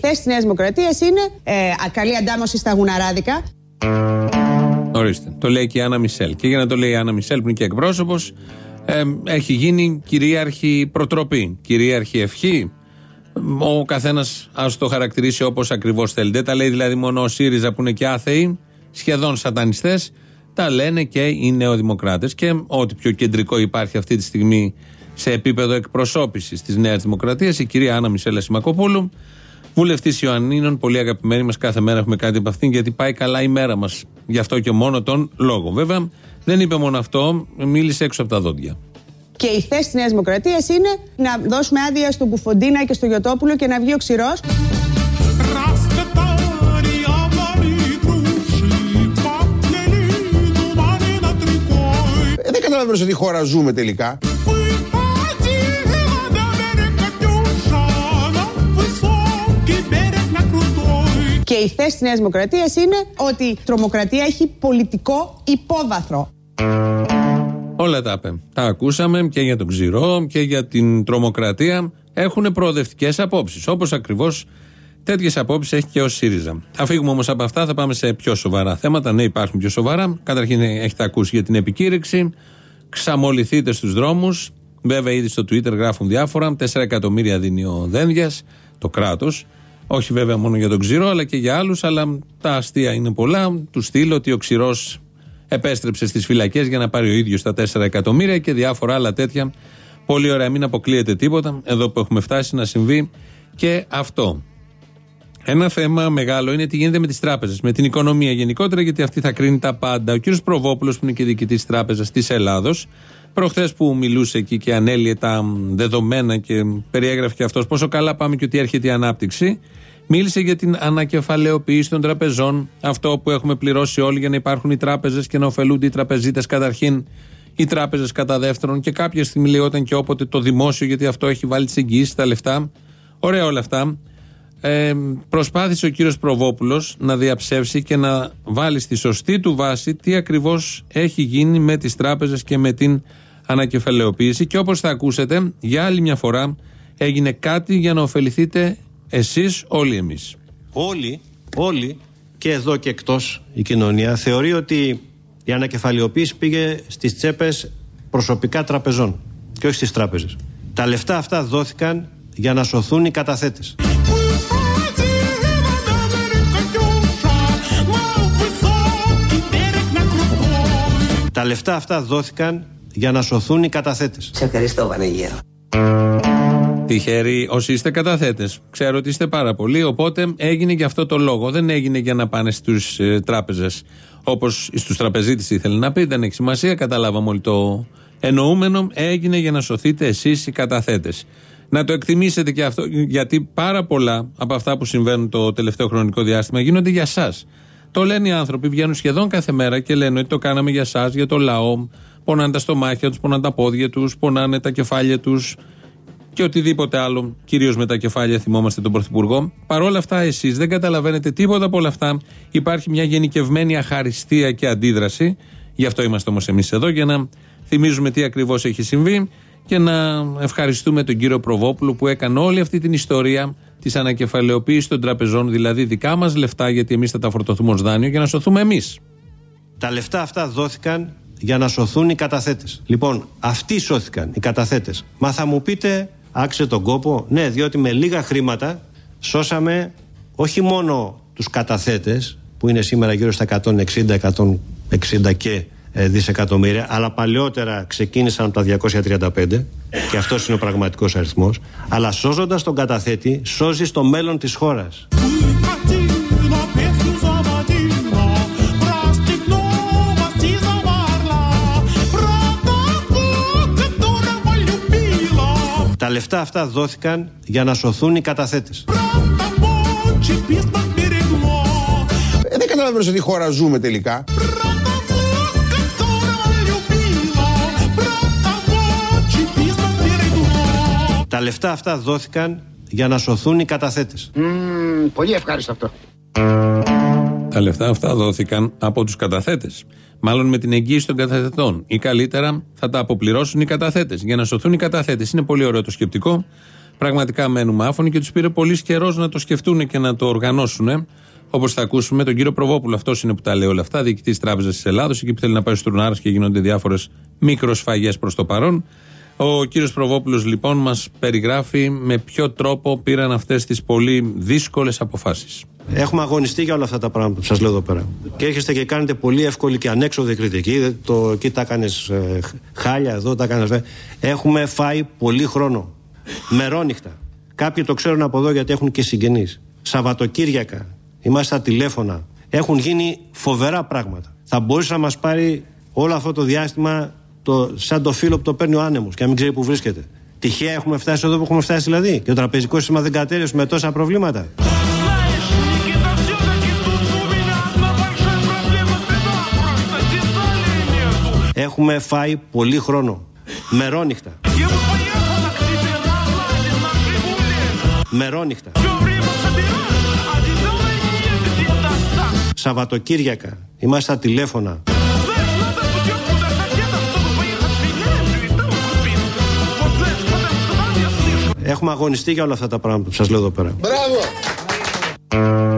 Και η θέση της Νέας Δημοκρατίας είναι ε, καλή αντάμωση στα γουναράδικα. Ορίστε. Το λέει και η Άννα Μισελ. Και για να το λέει η Άννα Μισελ, που είναι και εκπρόσωπος, ε, έχει γίνει κυρίαρχη προτροπή, κυρίαρχη ευχή. Ο καθένας ας το χαρακτηρίσει όπως ακριβώς θέλει. Δεν τα λέει δηλαδή μόνο ο ΣΥΡΙΖΑ που είναι και άθεοι, σχεδόν σατανιστές. Τα λένε και οι νεοδημοκράτες. Και ό,τι πιο κεντρικό υπάρχει αυτή τη στιγμή σε επίπεδο εκπροσώπησης της Νέας Δημοκρατίας, η κυρία Άννα Μισέλα Σιμακοπούλου, βουλευτής Ιωαννίνων, πολύ αγαπημένη μας. Κάθε μέρα έχουμε κάτι από αυτήν, γιατί πάει καλά η μέρα μας. Γι' αυτό και μόνο τον λόγο. Βέβαια, δεν είπε μόνο αυτό, μίλησε έξω από τα δόντια. Και η θέση της Νέας Δημοκρατίας είναι να δώσουμε άδεια στον Κουφοντίνα και στο Γιωτόπουλο και να βγει ο ξηρός. Ε, δεν καταλαβαίνω σε τι χώρα ζούμε τελικά. Και η θέση της Νέας Δημοκρατίας είναι ότι η τρομοκρατία έχει πολιτικό υπόβαθρο. Όλα τα είπε. Τα ακούσαμε και για τον ξηρό και για την τρομοκρατία. Έχουν προοδευτικές απόψεις. Όπως ακριβώς τέτοιες απόψεις έχει και ο ΣΥΡΙΖΑ. Θα φύγουμε όμως από αυτά, θα πάμε σε πιο σοβαρά θέματα. Ναι, υπάρχουν πιο σοβαρά. Καταρχήν έχετε ακούσει για την επικήρυξη. Ξαμολυθείτε στους δρόμους. Βέβαια, ήδη στο Twitter γράφουν διάφορα. 4 εκατομμύρια δίνει ο Δένδιας, το κράτος. Όχι βέβαια μόνο για τον ξηρό, αλλά και για άλλους. Αλλά τα αστεία είναι πολλά. Του στείλω ότι ο ξηρός επέστρεψε στις φυλακές για να πάρει ο ίδιος τα 4 εκατομμύρια και διάφορα άλλα τέτοια. Πολύ ωραία, μην αποκλείεται τίποτα. Εδώ που έχουμε φτάσει να συμβεί και αυτό. Ένα θέμα μεγάλο είναι τι γίνεται με τις τράπεζες, με την οικονομία γενικότερα, γιατί αυτή θα κρίνει τα πάντα. Ο κύριος Προβόπουλος, που είναι και διοικητής της Τράπεζας της Ελλάδος, προχθές που μιλούσε εκεί και ανέλυε τα δεδομένα και περιέγραφε και αυτός πόσο καλά πάμε και ότι έρχεται η ανάπτυξη, Μίλησε για την ανακεφαλαιοποίηση των τραπεζών. Αυτό που έχουμε πληρώσει όλοι για να υπάρχουν οι τράπεζες και να ωφελούνται οι τραπεζίτες καταρχήν, οι τράπεζες κατά δεύτερον. Και κάποια στιγμή λέει όταν και όποτε το δημόσιο, γιατί αυτό έχει βάλει τις εγγυήσεις, τα λεφτά. Ωραία όλα αυτά. Ε, προσπάθησε ο κύριος Προβόπουλος να διαψεύσει και να βάλει στη σωστή του βάση τι ακριβώς έχει γίνει με τις τράπεζες και με την ανακεφαλαιοποίηση και όπως θα ακούσετε για άλλη μια φορά έγινε κάτι για να ωφεληθείτε εσείς, όλοι εμείς. Όλοι, όλοι και εδώ και εκτός η κοινωνία θεωρεί ότι η ανακεφαλαιοποίηση πήγε στις τσέπες προσωπικά τραπεζών και όχι στις τράπεζες. Τα λεφτά αυτά δόθηκαν για να σωθούν οι καταθέτες. Τα λεφτά αυτά δόθηκαν για να σωθούν οι καταθέτες. Σε ευχαριστώ Βανεγέρο. Τυχεροί όσοι είστε καταθέτες. Ξέρω ότι είστε πάρα πολλοί, οπότε έγινε για αυτό το λόγο. Δεν έγινε για να πάνε στους ε, τράπεζες όπως στους τραπεζίτες ήθελε να πει. Δεν έχει σημασία, καταλάβαμε όλοι το εννοούμενο. Έγινε για να σωθείτε εσείς οι καταθέτες. Να το εκτιμήσετε και αυτό, γιατί πάρα πολλά από αυτά που συμβαίνουν το τελευταίο χρονικό διάστημα γίνονται για εσά. Το λένε οι άνθρωποι, βγαίνουν σχεδόν κάθε μέρα και λένε ότι το κάναμε για εσά, για το λαό. Πονάνε τα στομάχια τους, πονάνε τα πόδια τους, πονάνε τα κεφάλια τους και οτιδήποτε άλλο, κυρίως με τα κεφάλια, θυμόμαστε τον Πρωθυπουργό. Παρ' όλα αυτά, εσείς δεν καταλαβαίνετε τίποτα από όλα αυτά. Υπάρχει μια γενικευμένη αχαριστία και αντίδραση. Γι' αυτό είμαστε όμως εμείς εδώ, για να θυμίζουμε τι ακριβώς έχει συμβεί και να ευχαριστούμε τον κύριο Προβόπουλο που έκανε όλη αυτή την ιστορία της ανακεφαλαιοποίησης των τραπεζών, δηλαδή δικά μας λεφτά, γιατί εμείς θα τα φορτωθούμε ως δάνειο για να σωθούμε εμείς. Τα λεφτά αυτά δόθηκαν για να σωθούν οι καταθέτες. Λοιπόν, αυτοί σώθηκαν, οι καταθέτες. Μα θα μου πείτε, άξε τον κόπο. Ναι, διότι με λίγα χρήματα σώσαμε όχι μόνο τους καταθέτες που είναι σήμερα γύρω στα 160-160 και ε, δισεκατομμύρια αλλά παλιότερα ξεκίνησαν από τα 235 και αυτός είναι ο πραγματικός αριθμός αλλά σώζοντας τον καταθέτη σώζεις το μέλλον της χώρας. Τα λεφτά αυτά δόθηκαν για να σωθούν οι καταθέτες. Ε, δεν καταλαβαίνω σε τι χώρα ζούμε τελικά. Τα λεφτά αυτά δόθηκαν για να σωθούν οι καταθέτες. πολύ ευχάριστο αυτό. Τα λεφτά αυτά δόθηκαν από τους καταθέτες. Μάλλον με την εγγύηση των καταθετών. Ή καλύτερα θα τα αποπληρώσουν οι καταθέτες. Για να σωθούν οι καταθέτες. Είναι πολύ ωραίο το σκεπτικό. πραγματικά μένουμε άφωνοι και τους πήρε πολύς καιρός να το σκεφτούν και να το οργανώσουν. Όπως θα ακούσουμε τον κύριο Προβόπουλο, αυτός είναι που τα λέει όλα αυτά, διοικητής Τράπεζας της Ελλάδος, εκεί που θέλει να πάει στους Τουρνάρα και γίνονται διάφορες μικροσφαγές προς το παρόν. Ο κύριος Προβόπουλος λοιπόν μας περιγράφει με ποιο τρόπο πήραν αυτές τις πολύ δύσκολες αποφάσεις. Έχουμε αγωνιστεί για όλα αυτά τα πράγματα που σας λέω εδώ πέρα. Και έρχεστε και κάνετε πολύ εύκολη και ανέξοδη κριτική. Το, εκεί τα έκανες ε, χάλια, εδώ τα έκανες. Έχουμε φάει πολύ χρόνο. Μερόνυχτα. Κάποιοι το ξέρουν από εδώ γιατί έχουν και συγγενείς. Σαββατοκύριακα. Είμαστε στα τηλέφωνα. Έχουν γίνει φοβερά πράγματα. Θα μπορούσε να μας πάρει όλο αυτό το διάστημα το, σαν το φίλο που το παίρνει ο άνεμος και να μην ξέρει που βρίσκεται. Τυχαία έχουμε φτάσει εδώ που έχουμε φτάσει δηλαδή. Και το τραπεζικό σύστημα δεν κατέρευσε με τόσα προβλήματα. Έχουμε φάει πολύ χρόνο. Μερόνυχτα. Μερόνυχτα. Σαββατοκύριακα. Είμαστε στα τηλέφωνα. Έχουμε αγωνιστεί για όλα αυτά τα πράγματα που σας λέω εδώ πέρα. Μπράβο!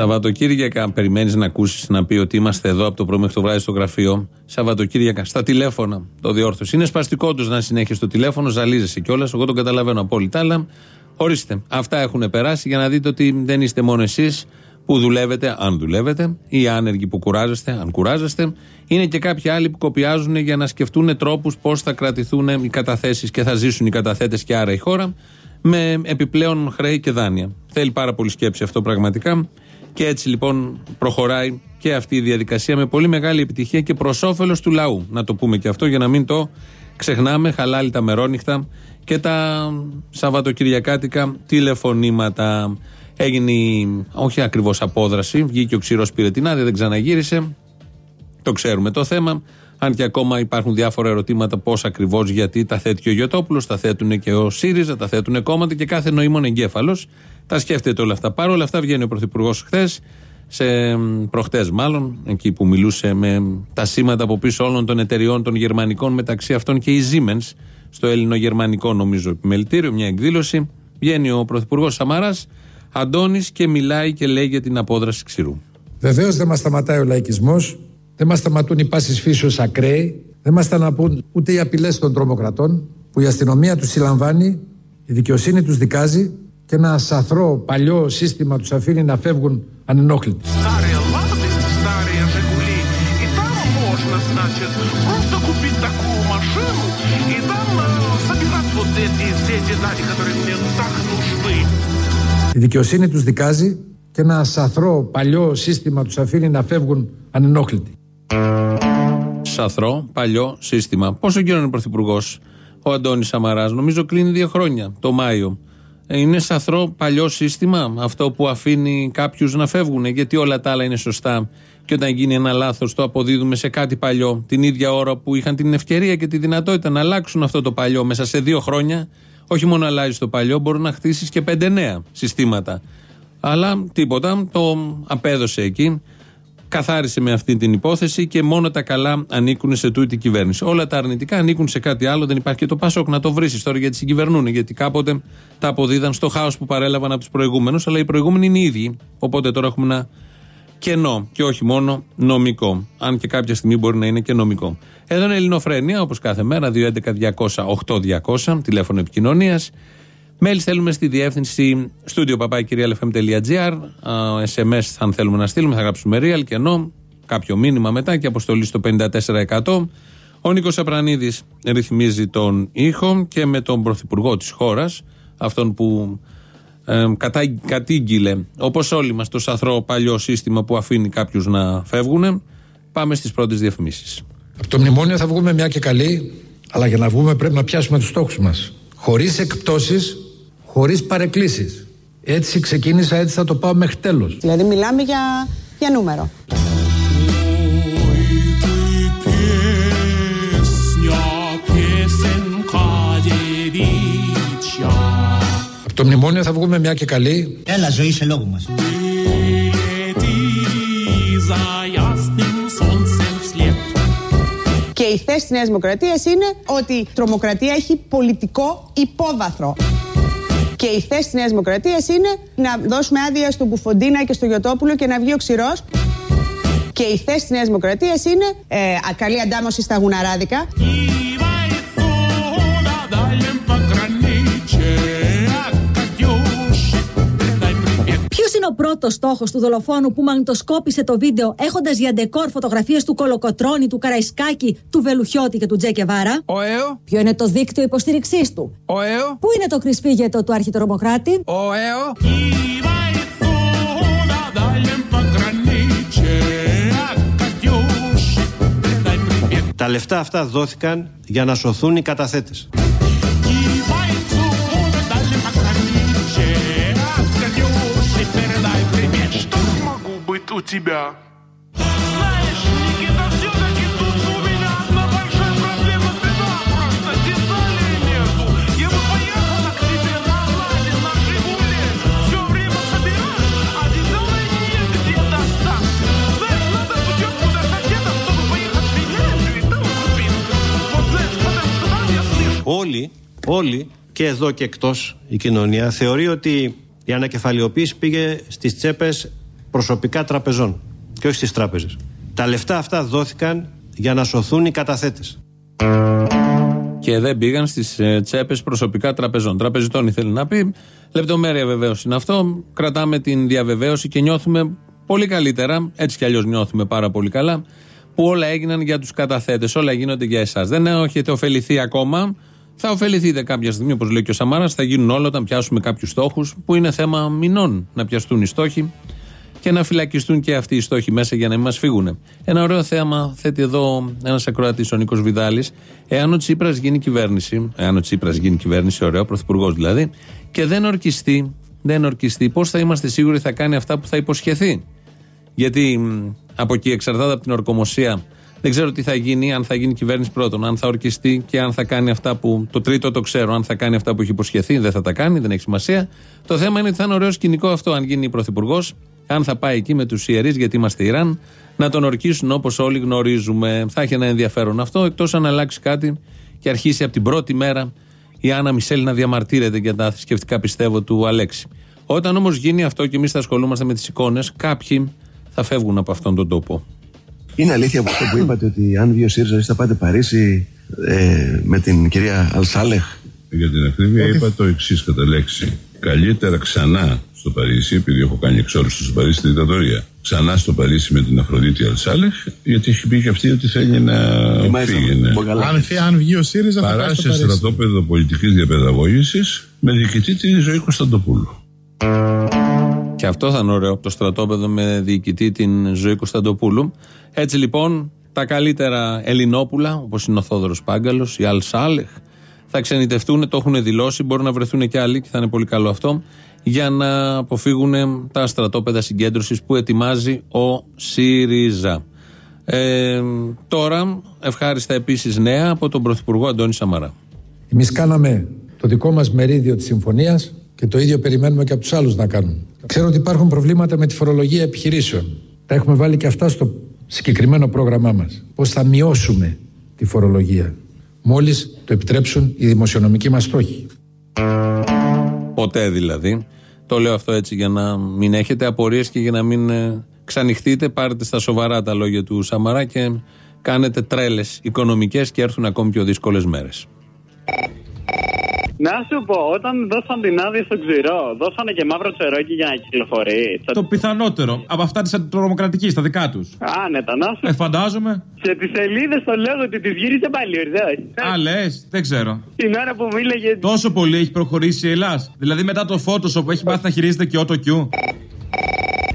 Σαββατοκύριακα περιμένεις να ακούσεις να πει ότι είμαστε εδώ από το πρωί μέχρι το βράδυ στο γραφείο. Σαββατοκύριακα στα τηλέφωνα το διόρθωση. Είναι σπαστικό τους να συνέχεις το τηλέφωνο, ζαλίζεσαι κιόλας. Εγώ το καταλαβαίνω απόλυτα. Αλλά ορίστε, αυτά έχουν περάσει για να δείτε ότι δεν είστε μόνο εσείς που δουλεύετε, αν δουλεύετε, ή άνεργοι που κουράζεστε, αν κουράζεστε. Είναι και κάποιοι άλλοι που κοπιάζουν για να σκεφτούν τρόπους πώς θα κρατηθούν οι καταθέσεις και θα ζήσουν οι καταθέτες και άρα η χώρα με επιπλέον χρέη και δάνεια. Θέλει πάρα πολύ σκέψη αυτό πραγματικά. Και έτσι λοιπόν προχωράει και αυτή η διαδικασία με πολύ μεγάλη επιτυχία και προς όφελος του λαού. Να το πούμε και αυτό για να μην το ξεχνάμε. Χαλάλη τα μερόνυχτα και τα Σαββατοκυριακάτικα τηλεφωνήματα. Έγινε όχι ακριβώς απόδραση. Βγήκε ο ξηρός πήρε την άδεια, δεν ξαναγύρισε. Το ξέρουμε το θέμα. Αν και ακόμα υπάρχουν διάφορα ερωτήματα πώς ακριβώς, γιατί τα θέτει και ο Γιωτόπουλο, τα θέτουν και ο ΣΥΡΙΖΑ, τα θέτουν κόμματα και κάθε νοήμων εγκέφαλος τα σκέφτεται όλα αυτά. Παρ' όλα αυτά βγαίνει ο Πρωθυπουργός χθες, σε προχτές μάλλον, εκεί που μιλούσε με τα σήματα από πίσω όλων των εταιριών των γερμανικών, μεταξύ αυτών και η Siemens, στο ελληνογερμανικό νομίζω επιμελητήριο, μια εκδήλωση. Βγαίνει ο Πρωθυπουργός Σαμαράς, Αντώνης και μιλάει και λέει για την απόδραση ξηρού. Βεβαίως δεν μας σταματάει ο λαϊκισμός, δεν μας σταματούν οι πάσει φύσεως ακραίοι, δεν μας σταματούν ούτε οι απειλές των τρομοκρατών που η αστυνομία τους συλλαμβάνει, η δικαιοσύνη τους δικάζει και ένα σαθρό παλιό σύστημα τους αφήνει να φεύγουν ανενόχλητοι. Η δικαιοσύνη τους δικάζει και ένα σαθρό παλιό σύστημα τους αφήνει να φεύγουν ανενόχλητοι. Σαθρό παλιό σύστημα. Πόσο καιρό είναι ο Πρωθυπουργός ο Αντώνης Σαμαράς, νομίζω κλείνει δύο χρόνια, το Μάιο. Είναι σαθρό παλιό σύστημα αυτό που αφήνει κάποιους να φεύγουν, γιατί όλα τα άλλα είναι σωστά. Και όταν γίνει ένα λάθος, το αποδίδουμε σε κάτι παλιό. Την ίδια ώρα που είχαν την ευκαιρία και τη δυνατότητα να αλλάξουν αυτό το παλιό μέσα σε δύο χρόνια. Όχι μόνο αλλάζει το παλιό, μπορεί να χτίσεις και πέντε νέα συστήματα. Αλλά τίποτα, το απέδωσε εκεί καθάρισε με αυτή την υπόθεση και μόνο τα καλά ανήκουν σε τούτη κυβέρνηση. Όλα τα αρνητικά ανήκουν σε κάτι άλλο. Δεν υπάρχει και το Πασόκ να το βρεις τώρα γιατί συγκυβερνούν. Γιατί κάποτε τα αποδίδαν στο χάος που παρέλαβαν από τους προηγούμενους, αλλά οι προηγούμενοι είναι οι ίδιοι. Οπότε τώρα έχουμε ένα κενό και όχι μόνο νομικό. Αν και κάποια στιγμή μπορεί να είναι και νομικό. Εδώ είναι Ελληνοφρένια, όπως κάθε μέρα, 211-200-8200, τηλέφωνο επικοινωνίας. Μέλη στέλνουμε στη διεύθυνση studio papakirialfm.gr. SMS αν θέλουμε να στείλουμε, θα γράψουμε real και ενώ κάποιο μήνυμα μετά και αποστολή στο 54%. Ο Νίκος Απρανίδης ρυθμίζει τον ήχο και με τον Πρωθυπουργό της χώρας, αυτόν που ε, κατά, κατήγγειλε, όπως όλοι μας, το σαθρό παλιό σύστημα που αφήνει κάποιους να φεύγουν, πάμε στις πρώτες διαφημίσεις. Από το μνημόνιο θα βγούμε μια και καλή, αλλά για να βγούμε πρέπει να πιάσουμε τους στόχους μας. Χωρίς εκπτώσεις, χωρίς παρεκκλήσεις. Έτσι ξεκίνησα, έτσι θα το πάω μέχρι τέλος. Δηλαδή μιλάμε για, για νούμερο. Από το μνημόνιο θα βγούμε μια και καλή. Έλα ζωή σε λόγο μας. Και η θέση της Νέας Δημοκρατίας είναι ότι η τρομοκρατία έχει πολιτικό υπόβαθρο. Και η θέση της Νέας Δημοκρατίας είναι να δώσουμε άδεια στον Κουφοντίνα και στο Γιωτόπουλο και να βγει ο ξηρός. Και η θέση της Νέας Δημοκρατίας είναι ε, καλή αντάμωση στα γουναράδικα. Ο πρώτος στόχος του δολοφόνου που μαγνητοσκόπησε το βίντεο έχοντας για ντεκόρ φωτογραφίες του Κολοκοτρόνη, του Καραϊσκάκη, του Βελουχιώτη και του Τζέκε Βάρα. Ο ΕΟ. Ποιο είναι το δίκτυο υποστήριξής του; Ο ΕΟ. Πού είναι το κρυσφύγετο του αρχιτρομοκράτη. Ο ΕΟ. Τα λεφτά αυτά δόθηκαν για να σωθούν οι καταθέτες. я слышу. Όλοι, όλοι και εδώ και εκτός η κοινωνία θεωρεί ότι η ανακεφαλαιοποίηση πήγε στις τσέπες προσωπικά τραπεζών και όχι στις τράπεζες. Τα λεφτά αυτά δόθηκαν για να σωθούν οι καταθέτες. Και δεν πήγαν στις τσέπες προσωπικά τραπεζών. Τραπεζιτών ήθελε να πει. Λεπτομέρεια βεβαίως είναι αυτό. Κρατάμε την διαβεβαίωση και νιώθουμε πολύ καλύτερα. Έτσι κι αλλιώς νιώθουμε πάρα πολύ καλά. Που όλα έγιναν για τους καταθέτες. Όλα γίνονται για εσάς. Δεν έχετε ωφεληθεί ακόμα. Θα ωφεληθείτε κάποια στιγμή, όπως λέει και ο Σαμάρας. Θα γίνουν όλα όταν πιάσουμε κάποιους στόχους που είναι θέμα μηνών να πιαστούν οι στόχοι και να φυλακιστούν και αυτοί οι στόχοι μέσα για να μην μας φύγουν. Ένα ωραίο θέμα θέτει εδώ ένας ακροατής, ο Νίκος Βιδάλης. Εάν ο Τσίπρας γίνει κυβέρνηση, εάν ο Τσίπρας γίνει κυβέρνηση, ωραίο, πρωθυπουργός δηλαδή, και δεν ορκιστεί, δεν ορκιστεί, πώς θα είμαστε σίγουροι θα κάνει αυτά που θα υποσχεθεί; Γιατί μ, από εκεί εξαρτάται από την ορκομοσία. Δεν ξέρω τι θα γίνει, αν θα γίνει κυβέρνηση πρώτον, αν θα ορκιστεί και αν θα κάνει αυτά που. Το τρίτο το ξέρω, αν θα κάνει αυτά που έχει υποσχεθεί, δεν θα τα κάνει, δεν έχει σημασία. Το θέμα είναι ότι θα είναι ωραίο σκηνικό αυτό, αν γίνει πρωθυπουργός, αν θα πάει εκεί με τους ιερείς, γιατί είμαστε Ιράν, να τον ορκίσουν όπως όλοι γνωρίζουμε. Θα έχει ένα ενδιαφέρον αυτό, εκτός αν αλλάξει κάτι και αρχίσει από την πρώτη μέρα η Άννα Μισελ να διαμαρτύρεται για τα θρησκευτικά πιστεύω του Αλέξη. Όταν όμως γίνει αυτό και εμείς θα ασχολούμαστε με τις εικόνες, κάποιοι θα φεύγουν από αυτόν τον τόπο. Είναι αλήθεια από αυτό που είπατε ότι αν βγει ο ΣΥΡΙΖΑ εσείς θα πάτε Παρίσι ε, με την κυρία Αλσάλεχ; Για την ακρίβεια είπα το εξής κατά λέξη. Καλύτερα ξανά στο Παρίσι, επειδή έχω κάνει εξόριστο στο Παρίσι τη δικτατορία. Ξανά στο Παρίσι με την Αφροδίτη Αλσάλεχ, γιατί έχει πει και αυτή ότι θέλει να φύγει. ναι. Αν, αν βγει ο ΣΥΡΙΖΑ θα πάει Παρά στο σε Παρίσι. στρατόπεδο πολιτικής διαπαιδαγώγησης με διοικητή τη ζωή Κωνσταντοπούλου. Και αυτό θα είναι ωραίο από το στρατόπεδο με διοικητή την ζωή Κωνσταντοπούλου. Έτσι λοιπόν, τα καλύτερα Ελληνόπουλα, όπως είναι ο Θόδωρος Πάγκαλος, η Αλ Σάλεχ, θα ξενιτευτούν, το έχουν δηλώσει. Μπορεί να βρεθούν και άλλοι και θα είναι πολύ καλό αυτό, για να αποφύγουν τα στρατόπεδα συγκέντρωσης που ετοιμάζει ο ΣΥΡΙΖΑ. Ε, τώρα, ευχάριστα επίσης νέα από τον Πρωθυπουργό Αντώνη Σαμαρά. Εμείς κάναμε το δικό μας μερίδιο της συμφωνίας και το ίδιο περιμένουμε και από τους άλλους να κάνουν. Ξέρω ότι υπάρχουν προβλήματα με τη φορολογία επιχειρήσεων. Τα έχουμε βάλει και αυτά στο συγκεκριμένο πρόγραμμά μας. Πώς θα μειώσουμε τη φορολογία. Μόλις το επιτρέψουν οι δημοσιονομικοί μας στόχοι. Ποτέ δηλαδή. Το λέω αυτό έτσι για να μην έχετε απορίες και για να μην ε, ξανοιχτείτε. Πάρετε στα σοβαρά τα λόγια του Σαμαρά και κάνετε τρέλες οικονομικές και έρθουν ακόμη πιο δύσκολες μέρες. Να σου πω, όταν δώσαν την άδεια στον ξηρό, δώσανε και μαύρο τσερόκι για να κυκλοφορεί. Το πιθανότερο. Από αυτά της αντιτρομοκρατικής, τα δικά τους. Άνετα, να σου Ε, φαντάζομαι. Και τις σελίδες το λέω ότι τις γύρισε πάλι, ορδέ. Α, λες, δεν ξέρω. Την ώρα που μίλαγε. Τόσο πολύ έχει προχωρήσει η Ελλάδα. Δηλαδή μετά το Photoshop που έχει μάθει να χειρίζεται και AutoQ.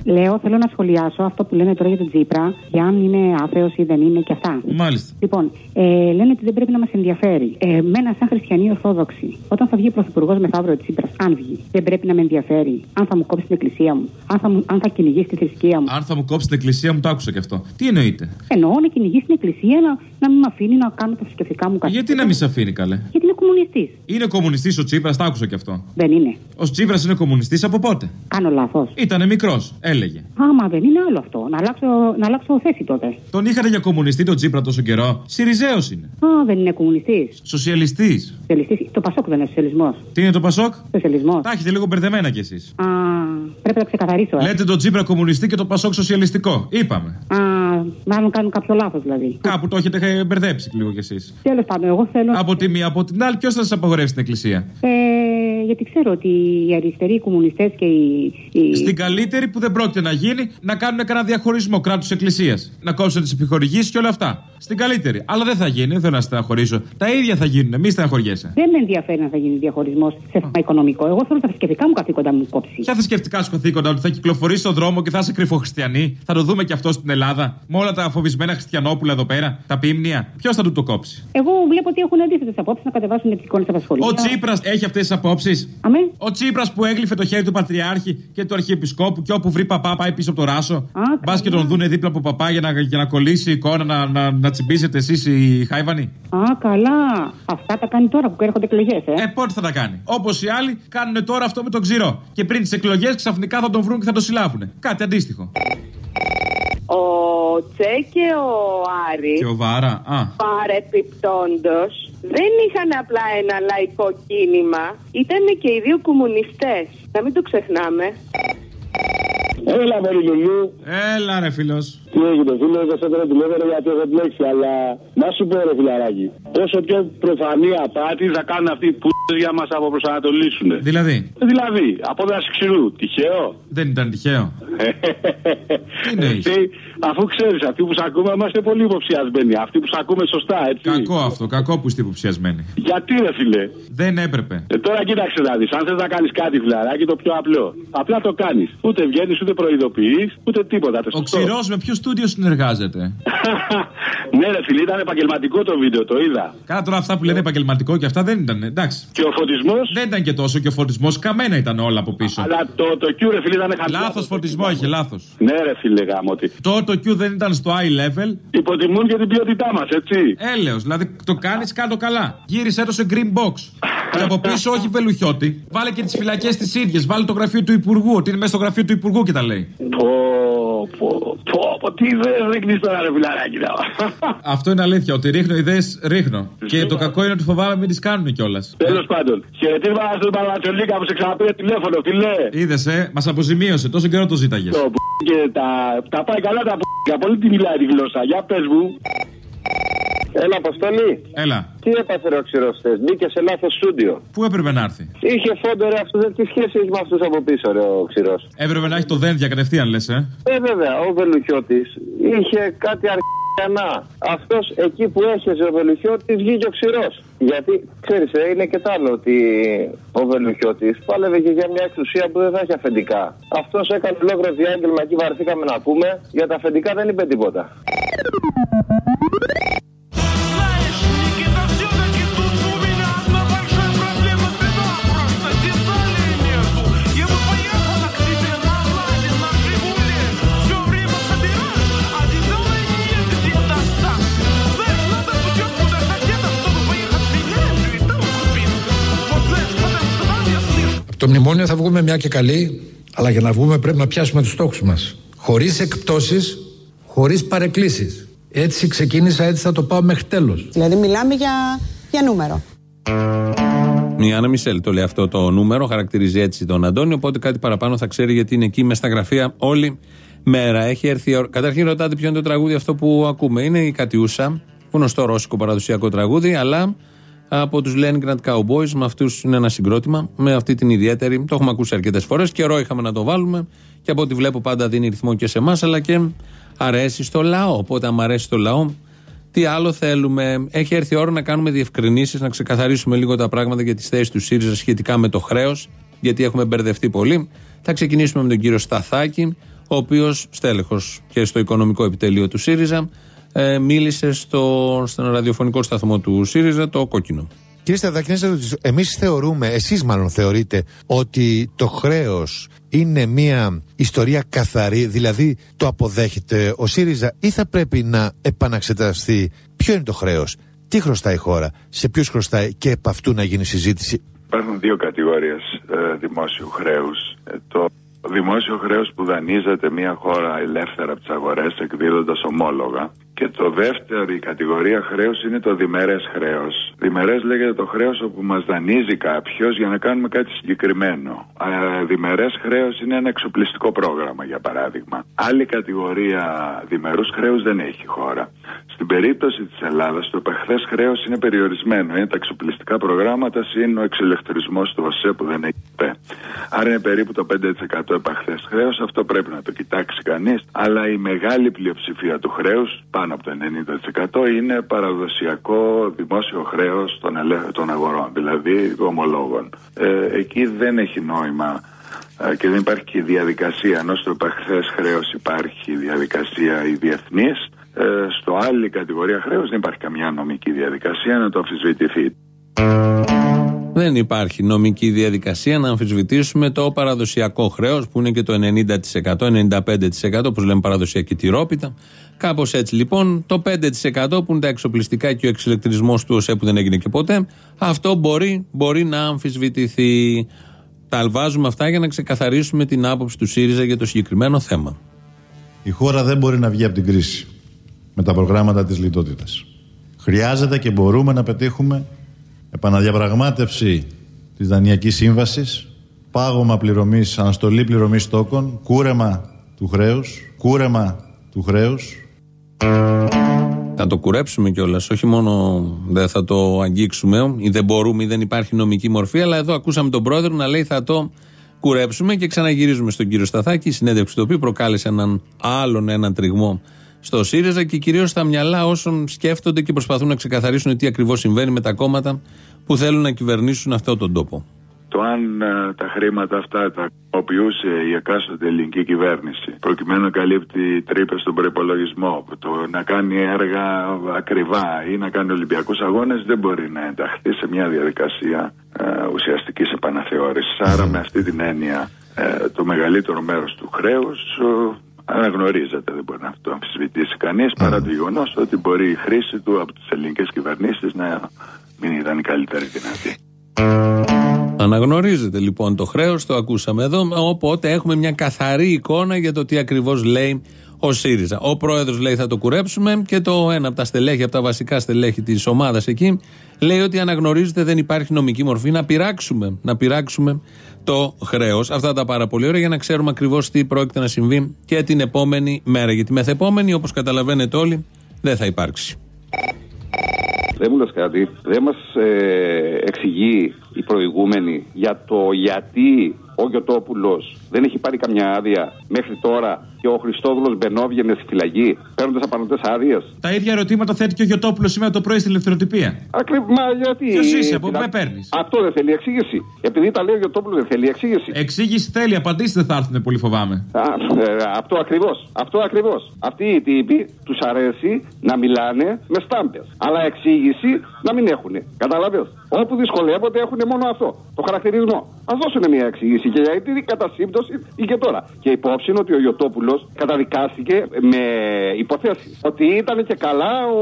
Λέω, θέλω να σχολιάσω αυτό που λένε τώρα για τον Τζίπρα, για αν είναι άθεος ή δεν είναι και αυτά. Μάλιστα. Λοιπόν, ε, λένε ότι δεν πρέπει να μας ενδιαφέρει. Ε, μένα, σαν χριστιανή Ορθόδοξη, όταν θα βγει ο Πρωθυπουργός μεθαύριο ο Τσίπρας, αν βγει, δεν πρέπει να με ενδιαφέρει αν θα μου κόψει την εκκλησία μου, αν θα, μου, αν θα κυνηγήσει τη θρησκεία μου. Αν θα μου κόψει την εκκλησία μου, το άκουσα και αυτό. Τι εννοείται. Εννοώ να κυνηγήσει την εκκλησία, να, να μην με αφήνει να κάνω τα θρησκευτικά μου καθήκοντα. Γιατί να μην σε αφήνει καλέ; Γιατί είναι κομμουνιστής. Είναι κομμουνιστής ο Τσίπρας, το άκουσα και αυτό. Δεν είναι. Ο Τσίπρας είναι κομμουνιστής από πότε; Κάνω λάθος. Ήτανε μικρός. Έλα. έλεγε. Άμα δεν είναι άλλο αυτό. Να αλλάξω, να αλλάξω θέση τότε. Τον είχατε για κομμουνιστή τον Τσίπρα τόσο καιρό. Σιριζέος είναι. Α, δεν είναι κομμουνιστής. Σοσιαλιστής. Σοσιαλιστής. Το Πασόκ δεν είναι σοσιαλισμός. Τι είναι το Πασόκ; Σοσιαλισμός. Τα έχετε λίγο μπερδεμένα κι εσείς. Α, πρέπει να ξεκαθαρίσω. Ε. Λέτε τον Τσίπρα κομμουνιστή και το Πασόκ σοσιαλιστικό. Είπαμε. Α, μάλλον κάνουν κάποιο λάθος δηλαδή. Κάπου το έχετε μπερδέψει λίγο κι εσείς. Τέλος πάντων, εγώ θέλω. Από τη μία, από την άλλη, ποιος θα σας απαγορεύσει την εκκλησία; Ε, γιατί ξέρω ότι οι αριστεροί οι κομμουνιστές και οι. οι... Στην καλύτερη που δεν πρόκειται να γίνει να κάνουν κανένα διαχωρισμό κράτου-εκκλησία. Να κόψουν τις επιχορηγήσεις και όλα αυτά. Στην καλύτερη. Αλλά δεν θα γίνει, δεν θέλω να στεναχωρήσω. Τα ίδια θα γίνουν, μη στεναχωριέσαι. Δεν με ενδιαφέρει να θα γίνει διαχωρισμός σε θέμα οικονομικό. Εγώ θέλω τα θρησκευτικά μου καθήκοντα μου κόψει. Ποια θρησκευτικά σου καθήκοντα, ότι θα κυκλοφορείς στον δρόμο και θα είσαι κρυφοχριστιανή; Θα το δούμε και αυτό στην Ελλάδα. Με όλα τα φοβισμένα χριστιανόπουλα εδώ πέρα, τα πίμνια. Ποιος θα του το κόψει; Εγώ βλέπω ότι έχουν αντίθετες απόψεις να κατεβάσουν εικόνες απασχολήσει. Ο Τσίπρας έχει αυτές τις απόψεις; Αμέ. Ο Τσίπρας που έγλειφε το χέρι του Πατριάρχη και του Αρχιεπισκόπου και όπου βρει παπά πάει πίσω από το ράσο. Μπας και τον δούνε δίπλα από παπά για να, για να κολλήσει η εικόνα να, να, να τσιμπήσετε εσείς οι Χάιβανοι. Α, καλά. Αυτά τα κάνει τώρα που έρχονται εκλογές, ε. Ε, πότε θα τα κάνει. Όπως οι άλλοι κάνουν τώρα αυτό με τον ξηρό. Και πριν τις εκλογές ξαφνικά θα τον βρουν και θα τον συλλάβουν. Κάτι αντίστοιχο. Ο Τσε και ο Άρη Και ο Βάρα. Α. παρεπιπτόντος δεν είχαν απλά ένα λαϊκό κίνημα, ήταν και οι δύο κομμουνιστές. Να μην το ξεχνάμε. Έλα, Μωρή Λουλού. Έλα, ρε φίλος. Τι έγινε, φίλε, δεν σε έπαιρνε τηλέφωνο γιατί έχω μπλέξει, αλλά να σου πω, ρε φιλαράκι, όσο πιο προφανή απάτη θα κάνουν αυτοί οι πούτες για να μας αποπροσανατολίσουν. Δηλαδή; Δηλαδή, απόδραση ξηρού. Τυχαίο; Δεν ήταν τυχαίο. Τι εννοείς; Εσύ, αφού ξέρεις, αυτοί που σε ακούμε είμαστε πολύ υποψιασμένοι. Αυτοί που σε ακούμε σωστά, έτσι. Κακό αυτό, κακό που είστε υποψιασμένοι. Γιατί, ρε φιλέ. Δεν έπρεπε. Ε, τώρα κοίταξε να δεις. Αν θες να κάνεις κάτι, φιλαράκι, το πιο απλό. Απλά το κάνεις. Ούτε βγαίνεις, ούτε προειδοποιείς, ούτε τίποτα. Το Ο σωστό. ξηρός με ποιο στούντιο συνεργάζεται. Ναι, ρε φίλε, ήταν επαγγελματικό το βίντεο, το είδα. Κάνα τώρα αυτά που λένε επαγγελματικό και αυτά δεν ήταν. Εντάξει. Και ο φωτισμός; Δεν ήταν και τόσο και ο φωτισμός. Καμένα ήταν όλα από πίσω. Αλλά το, το Q, ρε φίλε, ήταν χαμηλό. Λάθος φωτισμό είχε, λάθος. Ναι, ρε φίλε, γάμο ότι. Το το Q δεν ήταν στο eye level. Υποτιμούν και την ποιότητά μας, έτσι. Έλεος, δηλαδή το κάνεις κάτω καλά. Γύρισε το σε green box. και από πίσω όχι βελουχιώτη. Βάλε και τις φυλακές τις ίδιες. Βάλε το γραφείο του Υπουργού. Ότι είναι μέσα στο γραφείο του Υπουργού και τα λέει. Πω, πω, πω, πω, τι δεν ρίχνει τώρα, ρε φιλαράκι. να. Αυτό είναι αλήθεια. Ότι ρίχνω ιδέες, ρίχνω. Και το κακό είναι ότι φοβάμαι μην τις κάνουν κιόλας. Τέλος πάντων, χαιρετίσματα στον Παλατσολίκα που σε ξαναπήρε τηλέφωνο, φιλέ. Είδε, ε, μας αποζημίωσε. Τόσο καιρό το ζήταγες. Το που και τα, τα πάει καλά τα που. Πολύ τη μιλάει τη γλώσσα. Για πες μου. Έλα, Αποστολή. Έλα. Τι έπαθε ρε ο ξηρόστες, μπήκε σε λάθος στούντιο. Πού έπρεπε να έρθει; Είχε φόντο ρε αυτό, δεν τι σχέση έχει με αυτούς από πίσω ρε ο ξηρός; Έπρεπε να έχει το δένδια κατευθείαν, λες, ε. Ε, βέβαια, ο Βελουχιώτης είχε κάτι αρχιανά. Αυτός εκεί που έχεζε ο Βελουχιώτης βγήκε ο ξηρός. Γιατί, ξέρεις, ε, είναι και τ' άλλο ότι ο Βελουχιώτης πάλευε και για μια εξουσία που δεν θα έχει αφεντικά. Αυτός έκανε ολόκληρο διάγγελμα, εκεί βαρθήκαμε να πούμε, για τα αφεντικά δεν είπε τίποτα. Το μνημόνιο θα βγούμε μια και καλή, αλλά για να βγούμε πρέπει να πιάσουμε τους στόχους μας. Χωρίς εκπτώσεις, χωρίς παρεκκλήσεις. Έτσι ξεκίνησα, έτσι θα το πάω μέχρι τέλος. Δηλαδή μιλάμε για, για νούμερο. Η Άννα Μισελ το λέει αυτό το νούμερο, χαρακτηρίζει έτσι τον Αντώνιο. Οπότε κάτι παραπάνω θα ξέρει γιατί είναι εκεί μες στα γραφεία όλη μέρα. Έχει έρθει η ώρα. Καταρχήν ρωτάτε ποιο είναι το τραγούδι αυτό που ακούμε. Είναι η Κατιούσα, γνωστό ρώσικο παραδοσιακό τραγούδι, αλλά από τους Leningrad Cowboys. Με αυτούς είναι ένα συγκρότημα, με αυτή την ιδιαίτερη. Το έχουμε ακούσει αρκετές φορές. Καιρό είχαμε να το βάλουμε και από ό,τι βλέπω πάντα δίνει ρυθμό και σε εμάς, αλλά και αρέσει στο λαό. Οπότε, αν αρέσει στο λαό, τι άλλο θέλουμε; Έχει έρθει η ώρα να κάνουμε διευκρινήσεις, να ξεκαθαρίσουμε λίγο τα πράγματα για τις θέσεις του ΣΥΡΙΖΑ σχετικά με το χρέος, γιατί έχουμε μπερδευτεί πολύ. Θα ξεκινήσουμε με τον κύριο Σταθάκη, ο οποίος στέλεχος και στο οικονομικό επιτελείο του ΣΥΡΙΖΑ, ε, μίλησε στο, στον ραδιοφωνικό σταθμό του ΣΥΡΙΖΑ, το κόκκινο. Κύριε Σταδάκη, να σας ρωτήσω, εμείς θεωρούμε, εσείς μάλλον θεωρείτε, ότι το χρέος είναι μια ιστορία καθαρή, δηλαδή το αποδέχεται ο ΣΥΡΙΖΑ ή θα πρέπει να επαναξεταστεί; Ποιο είναι το χρέος, τι χρωστάει η χώρα, σε ποιους χρωστάει; Και επ' αυτού να γίνει συζήτηση; Υπάρχουν δύο κατηγορίες ε, δημόσιου χρέους. Ε, το δημόσιο χρέος που δανείζεται μια χώρα ελεύθερα από τις αγορές εκδίδοντας ομόλογα. Και το δεύτερη κατηγορία χρέους είναι το διμερές χρέος. Διμερές λέγεται το χρέος όπου μας δανείζει κάποιος για να κάνουμε κάτι συγκεκριμένο. Διμερές χρέος είναι ένα εξοπλιστικό πρόγραμμα, για παράδειγμα. Άλλη κατηγορία διμερούς χρέους δεν έχει η χώρα. Στην περίπτωση της Ελλάδας, το επαχθέ χρέος είναι περιορισμένο. Είναι τα εξοπλιστικά προγράμματα συν ο εξελεκτρισμό του ΟΣΕ που δεν έχει ΠΕ. Άρα είναι περίπου το 5% επαχθές χρέος. Αυτό πρέπει να το κοιτάξει κανείς. Αλλά η μεγάλη πλειοψηφία του χρέους, πάνω από το 90%, είναι παραδοσιακό δημόσιο χρέος των, ελε- των αγορών, δηλαδή ομολόγων. Ε, εκεί δεν έχει νόημα ε, και δεν υπάρχει και η διαδικασία. Ενώ στο επαχθέ χρέος υπάρχει η διαδικασία η διεθνής, στο άλλη κατηγορία χρέους δεν υπάρχει καμιά νομική διαδικασία να το αμφισβητηθεί. Δεν υπάρχει νομική διαδικασία να αμφισβητήσουμε το παραδοσιακό χρέος που είναι και το 90%, 95% όπως λέμε παραδοσιακή τυρόπιτα. Κάπως έτσι λοιπόν το 5% που είναι τα εξοπλιστικά και ο εξελεκτρισμό του ΟΣΕ που δεν έγινε και ποτέ, αυτό μπορεί, μπορεί να αμφισβητηθεί. Τα βάζουμε αυτά για να ξεκαθαρίσουμε την άποψη του ΣΥΡΙΖΑ για το συγκεκριμένο θέμα. Η χώρα δεν μπορεί να βγει από την κρίση με τα προγράμματα της λιτότητας. Χρειάζεται και μπορούμε να πετύχουμε επαναδιαπραγμάτευση της Δανειακής Σύμβασης, πάγωμα πληρωμής, αναστολή πληρωμής τόκων, κούρεμα του χρέους, κούρεμα του χρέους. Θα το κουρέψουμε κιόλας. Όχι μόνο δεν θα το αγγίξουμε ή δεν μπορούμε ή δεν υπάρχει νομική μορφή, αλλά εδώ ακούσαμε τον πρόεδρο να λέει θα το κουρέψουμε και ξαναγυρίζουμε στον κύριο Σταθάκη. Η συνέντευξη του οποίου προκάλεσε έναν άλλον έναν τριγμό στο ΣΥΡΙΖΑ και κυρίως στα μυαλά όσων σκέφτονται και προσπαθούν να ξεκαθαρίσουν τι ακριβώς συμβαίνει με τα κόμματα που θέλουν να κυβερνήσουν αυτόν τον τόπο. Το αν ε, τα χρήματα αυτά τα χρησιμοποιούσε η εκάστοτε ελληνική κυβέρνηση προκειμένου να καλύπτει τρύπες στον προπολογισμό, το να κάνει έργα ακριβά ή να κάνει Ολυμπιακούς αγώνες δεν μπορεί να ενταχθεί σε μια διαδικασία ε, ουσιαστικής επαναθεώρησης. Άρα, με αυτή την έννοια, ε, το μεγαλύτερο μέρος του χρέους αναγνωρίζεται, δεν μπορεί να το αμφισβητήσει κανείς παρά το γεγονός ότι μπορεί η χρήση του από τις ελληνικές κυβερνήσεις να μην ήταν η καλύτερη δυνατή. Αναγνωρίζεται λοιπόν το χρέος, το ακούσαμε εδώ. Οπότε έχουμε μια καθαρή εικόνα για το τι ακριβώς λέει ο ΣΥΡΙΖΑ. Ο πρόεδρος λέει θα το κουρέψουμε και το ένα από τα στελέχη, από τα βασικά στελέχη της ομάδας εκεί, λέει ότι αναγνωρίζεται δεν υπάρχει νομική μορφή να πειράξουμε, να πειράξουμε το χρέος. Αυτά τα πάρα πολύ ωραία για να ξέρουμε ακριβώς τι πρόκειται να συμβεί και την επόμενη μέρα. Γιατί μεθεπόμενη, όπως καταλαβαίνετε όλοι, δεν θα υπάρξει. Δεν μου λες κάτι. Δεν μας ε, εξηγεί η προηγούμενη για το γιατί ο Γιωτόπουλος δεν έχει πάρει καμιά άδεια μέχρι τώρα και ο Χριστόδουλος μπαινόβγαινε στη φυλακή παίρνοντας απανωτές άδειες. Τα ίδια ερωτήματα θέτει και ο Γιωτόπουλο σήμερα το πρωί στην ελευθεροτυπία. Ακριβώς, μα γιατί. Ποιος είσαι, από πού με παίρνεις; Αυτό δεν θέλει εξήγηση. Επειδή τα λέει ο Γιωτόπουλο δεν θέλει εξήγηση. Εξήγηση θέλει, απαντήσεις δεν θα έρθουν, πολύ φοβάμαι. Α, ε, αυτό ακριβώς. Αυτό ακριβώς. Αυτοί οι τύποι τους αρέσει να μιλάνε με στάμπες. Αλλά εξήγηση να μην έχουν. Καταλαβαίνετε. Όπου δυσκολεύονται έχουν μόνο αυτό. Το χαρακτηρισμό. Α δώσουν μια εξήγηση και γιατί κατά σύμπτωση ή και τώρα. Και υπόψη είναι ότι ο Ιωτόπουλος καταδικάστηκε με υποθέσεις. Ότι ήταν και καλά ο,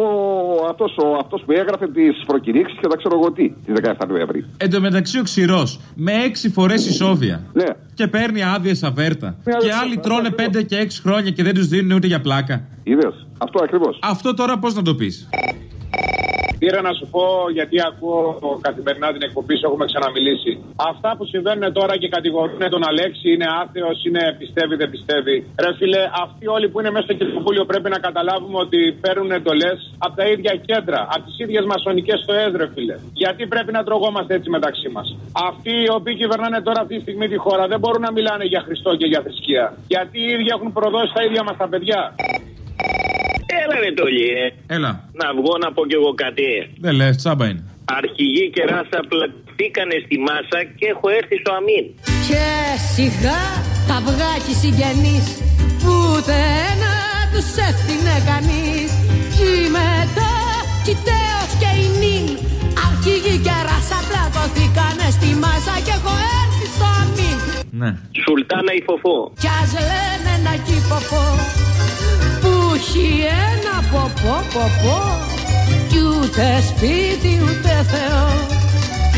αυτός, ο, αυτός που έγραφε τις προκηρύξεις και τα ξέρω εγώ τι, τη 17 Νοεμβρίου. Εν τω μεταξύ ο ξηρός με έξι φορές ισόβια. Ναι. Και παίρνει άδειες αβέρτα. Ναι, και αλλά- άλλοι τρώνε 5 και 6 χρόνια και δεν τους δίνουν ούτε για πλάκα. Είδες. Αυτό ακριβώς. Αυτό τώρα πώς να το πεις; Πήρα να σου πω γιατί ακούω καθημερινά την εκπομπή σου, έχουμε ξαναμιλήσει. Αυτά που συμβαίνουν τώρα και κατηγορούν τον Αλέξη είναι άθεος, είναι πιστεύει, δεν πιστεύει. Ρε φίλε, αυτοί όλοι που είναι μέσα στο κοινοβούλιο πρέπει να καταλάβουμε ότι παίρνουν εντολές από τα ίδια κέντρα, από τις ίδιες μασονικές στο έδρε, φίλε. Γιατί πρέπει να τρογόμαστε έτσι μεταξύ μας. Αυτοί οι οποίοι κυβερνάνε τώρα αυτή τη στιγμή τη χώρα δεν μπορούν να μιλάνε για Χριστό και για θρησκεία. Γιατί οι ίδιοι έχουν προδώσει τα ίδια μας τα παιδιά. Έλα ρε τόλι, ε. Έλα. Να βγω να πω κι εγώ κάτι. Δεν λες, τσάμπα είναι. Αρχηγοί και ράσα πλατήκανε στη μάσα και έχω έρθει στο αμήν. Και σιγά τα αυγά και οι συγγενείς που ένα τους έφτιανε κανείς Κι μετά κι τέος και η νυν αρχηγοί και ράσα πλατωθήκανε στη μάσα και έχω έρθει στο αμήν Ναι. Σουλτάνα η φοφό. Κι ας λένε ένα κύποπο που έχει ένα ποπό ποπό κι ούτε σπίτι ούτε Θεό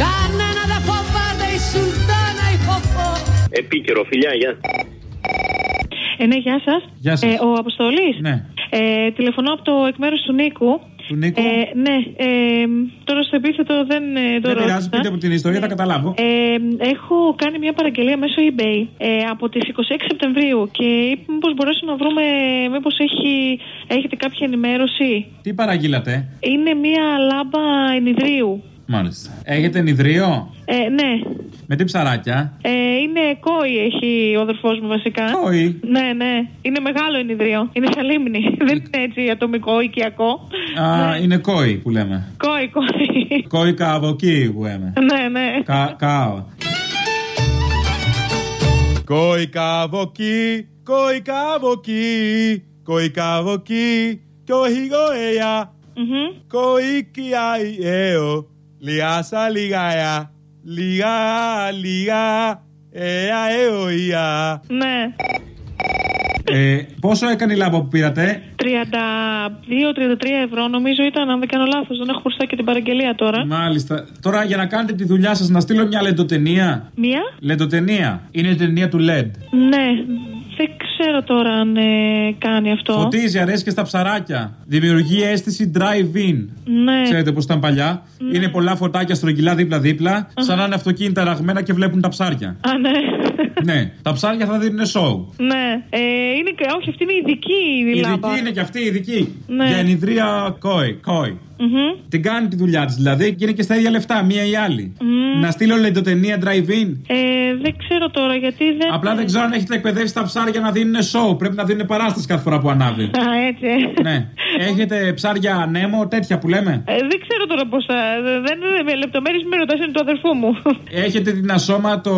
κανένα δεν φοβάται η Σουλτάνα η φοφό Επίκαιρο, φιλιά, γεια. Ε, ναι, γεια σας. Γεια σας. Ε, ο Αποστολή. Ναι. Ε, τηλεφωνώ από το εκ μέρους του Νίκου. Του Νίκου. Ε, ναι, ε, τώρα στο επίθετο δεν ε, το Δεν πειράζει, ρώτησα. πείτε μου την ιστορία, θα καταλάβω. Ε, έχω κάνει μια παραγγελία μέσω eBay ε, από τις 26 Σεπτεμβρίου και είπε μήπως μπορέσουμε να βρούμε, μήπως έχει, έχετε κάποια ενημέρωση; Τι παραγγείλατε, Είναι μια λάμπα ενιδρίου. Μάλιστα. Έχετε νηδρίο, Ε, ναι, με τι ψαράκια; ε, είναι κόη έχει ο αδερφός μου βασικά. Κόη; Ναι, ναι, είναι μεγάλο ενιδρίο. Είναι σαν λίμνη. δεν είναι έτσι ατομικό, οικιακό. Α, είναι κόη που λέμε. Κόη, κόη. Κόη καβοκί που λέμε. ναι, ναι. Κα, κάο. Κόη καβοκί, κόη καβοκί, κόη καβοκί, κι όχι γοέα. Κόη κιάι έω, λιάσα λιγάια, λιγά, λιγά, έα έωια. Ναι. Ε, πόσο έκανε η λάμπα που πήρατε, 32-33 ευρώ νομίζω ήταν, αν δεν κάνω λάθος. Δεν έχω μπροστά και την παραγγελία τώρα. Μάλιστα. Τώρα για να κάνετε τη δουλειά σας, να στείλω μια λεντοτενία. Μία; Λεντοτενία. Είναι η ταινία του LED. Ναι, δεν ξέρω τώρα αν ε, κάνει αυτό. Φωτίζει, αρέσει και στα ψαράκια. Δημιουργεί αίσθηση drive-in. Ναι. Ξέρετε πώς ήταν παλιά. Είναι πολλά φωτάκια στρογγυλά δίπλα-δίπλα, σαν να είναι αυτοκίνητα ραγμένα και βλέπουν τα ψάρια. Α, ναι. ναι, τα ψάρια θα δίνουν show. ναι. Ε, είναι, όχι, αυτή είναι ειδική η λάμπα. Ειδική είναι και αυτή, ειδική. Ναι. Για ενιδρία κόη. κόη. Μμμ. Την κάνει τη δουλειά της δηλαδή και είναι και στα ίδια λεφτά, μία ή άλλη. Μμ. Να στείλω λεντοτενία drive-in. Ε, δεν ξέρω τώρα γιατί δεν. Απλά δεν ξέρω αν έχετε εκπαιδεύσει τα ψάρια να δίνουν show. Πρέπει να δίνουν παράσταση κάθε φορά που ανάβει. Α, έτσι. ναι. Έχετε ψάρια νέμο, τέτοια που λέμε; Ε, δεν ξέρω τώρα πώς θα. Δεν είναι με λεπτομέρειες με ρωτάς, είναι του αδερφού μου. Έχετε την ασώματο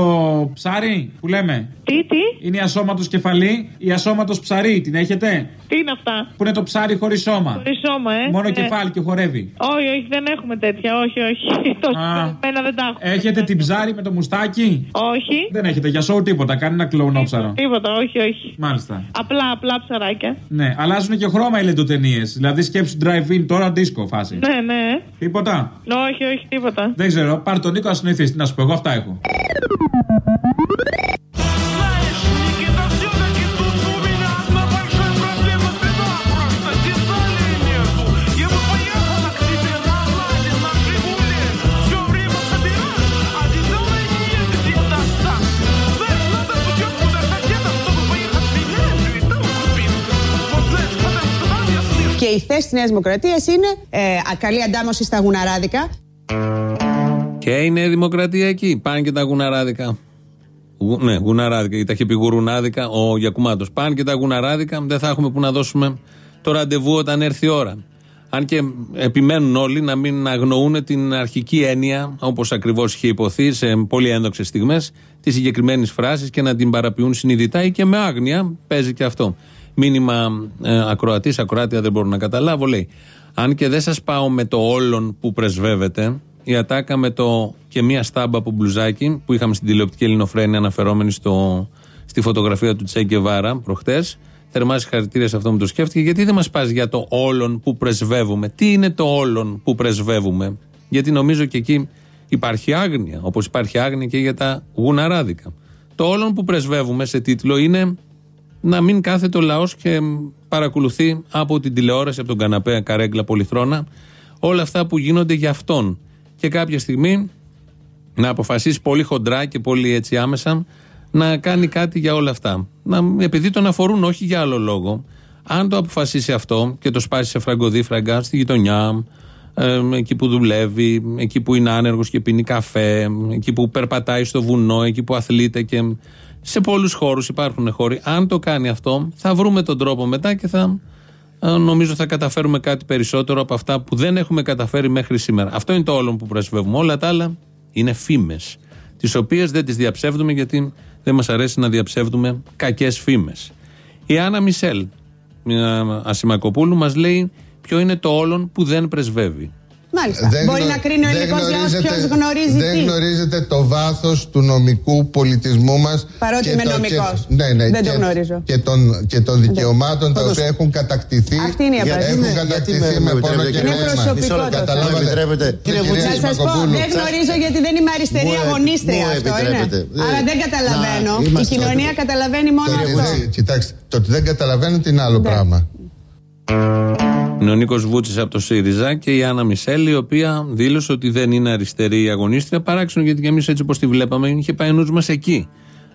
ψάρι που λέμε; Τι, τι; Είναι η ασώματος κεφαλή, η ασώματος ψαρί. Την έχετε; Τι είναι αυτά; Που είναι το ψάρι χωρίς σώμα. Χωρίς σώμα, ε. Μόνο Ε, κεφάλι και χορεύει. Όχι, όχι, δεν έχουμε τέτοια. Όχι, όχι. Τόσο μένα δεν τα έχω. Έχετε την ψάρι με το μουστάκι; Όχι. Δεν έχετε για σοου τίποτα. Κάνει ένα κλονόψαρο. Τίποτα, όχι, όχι. Μάλιστα. Απλά, απλά ψαράκια. Ναι, αλλάζουν και χρώμα οι λεντοτενίε. Δηλαδή σκέψου drive-in τώρα disco φάση. Ναι, ναι. Τίποτα. Όχι, όχι, τίποτα. Δεν ξέρω. Πάρ τον Νίκο, ας συνοηθεί. Τι να σου πω, εγώ αυτά έχω. Και η θέση της Νέας Δημοκρατίας είναι ε, καλή αντάμωση στα γουναράδικα. Και η Νέα Δημοκρατία εκεί. Πάνε και τα γουναράδικα. Γου- ναι, γουναράδικα. Γιατί τα είχε πει γουρουνάδικα ο Γιακουμάτο. Πάνε και τα γουναράδικα. Δεν θα έχουμε που να δώσουμε το ραντεβού όταν έρθει η ώρα. Αν και επιμένουν όλοι να μην αγνοούν την αρχική έννοια, όπως ακριβώς είχε υποθεί σε πολύ ένδοξες στιγμές, της συγκεκριμένης φράσης και να την παραποιούν συνειδητά ή και με άγνοια. Παίζει και αυτό. Μήνυμα ε, ακροατής, ακροάτια δεν μπορώ να καταλάβω. Λέει, αν και δεν σας πάω με το όλον που πρεσβεύετε, η ατάκα με το και μία στάμπα από μπλουζάκι που είχαμε στην τηλεοπτική ελληνοφρένεια αναφερόμενη στο, στη φωτογραφία του Τσέκε Βάρα προχτές. Θερμά συγχαρητήρια σε αυτό που το σκέφτηκε. Γιατί δεν μας πας για το όλον που πρεσβεύουμε; Τι είναι το όλον που πρεσβεύουμε; Γιατί νομίζω και εκεί υπάρχει άγνοια. Όπως υπάρχει άγνοια και για τα γουναράδικα. Το όλον που πρεσβεύουμε σε τίτλο είναι να μην κάθεται ο λαός και παρακολουθεί από την τηλεόραση, από τον καναπέ, καρέγκλα, πολυθρόνα, όλα αυτά που γίνονται για αυτόν. Και κάποια στιγμή να αποφασίσει πολύ χοντρά και πολύ έτσι άμεσα να κάνει κάτι για όλα αυτά. Να, επειδή τον αφορούν όχι για άλλο λόγο. Αν το αποφασίσει αυτό και το σπάσει σε φραγκοδίφραγκα στη γειτονιά, ε, εκεί που δουλεύει, εκεί που είναι άνεργος και πίνει καφέ, εκεί που περπατάει στο βουνό, εκεί που αθλείται και σε πολλούς χώρους υπάρχουν χώροι. Αν το κάνει αυτό, θα βρούμε τον τρόπο μετά και θα ε, νομίζω θα καταφέρουμε κάτι περισσότερο από αυτά που δεν έχουμε καταφέρει μέχρι σήμερα. Αυτό είναι το όλο που πρεσβεύουμε. Όλα τα άλλα είναι φήμες, τις οποίες δεν τις διαψεύδουμε γιατί δεν μας αρέσει να διαψεύδουμε κακές φήμες. Η Άννα Μισελ, μια Ασημακοπούλου, μας λέει ποιο είναι το όλον που δεν πρεσβεύει. Μάλιστα. Δεν Μπορεί γνω- να κρίνει ο δεν ελληνικός λαός γνωρίζετε- ποιος γνωρίζει Δεν τι. γνωρίζετε το βάθος του νομικού πολιτισμού μας. Παρότι είμαι νομικός. Ναι, ναι, Δεν το και- γνωρίζω. Και των, και των δικαιωμάτων τα οποία έχουν κατακτηθεί. Αυτή είναι η απάντηση. Έχουν Γιατί κατακτηθεί με- με με πόνο επιτρέπετε, και Είναι αίμα. προσωπικό το Καταλάβατε. θέμα. Επιτρέπετε. Ναι, Κύριε κυρία Να σας πω, Σιμακοπούλου. δεν γνωρίζω γιατί δεν είμαι αριστερή Μου ε- αγωνίστρια μου αυτό είναι. επιτρέπετε. Ε, Άρα δεν καταλαβαίνω. να Η είμαστε κοινωνία εδώ. καταλαβαίνει μόνο Το ότι αυτό. δεν- Κοιτάξτε, το ότι δεν καταλαβαίνετε είναι άλλο Ναι. πράγμα. Είναι ο Νίκος Βούτσης από το ΣΥΡΙΖΑ και η Άννα Μισέλη, η οποία δήλωσε ότι δεν είναι αριστερή η αγωνίστρια. Παράξενο γιατί και εμείς έτσι όπως τη βλέπαμε, είχε πάει ο νους μας εκεί.